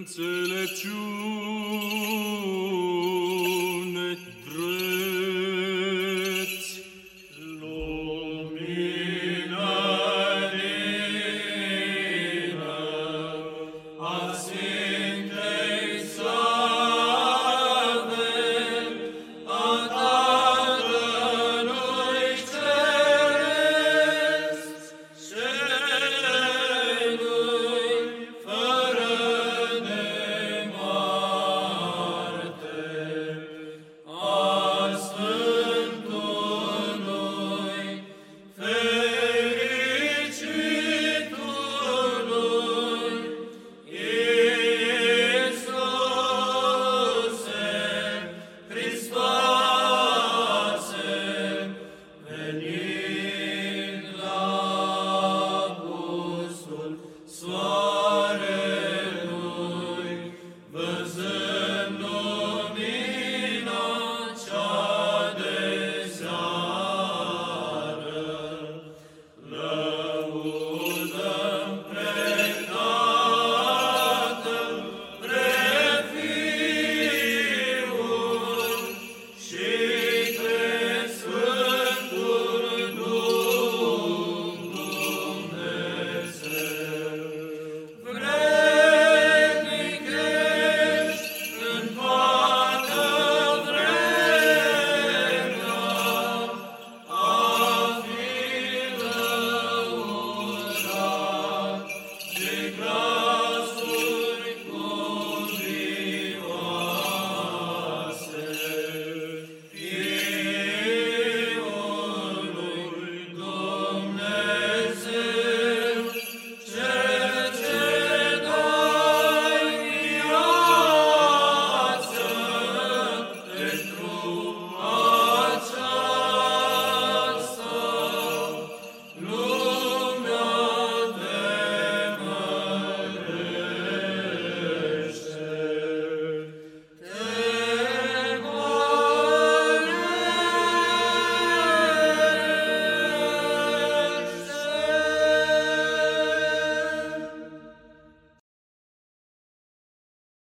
înțelepciune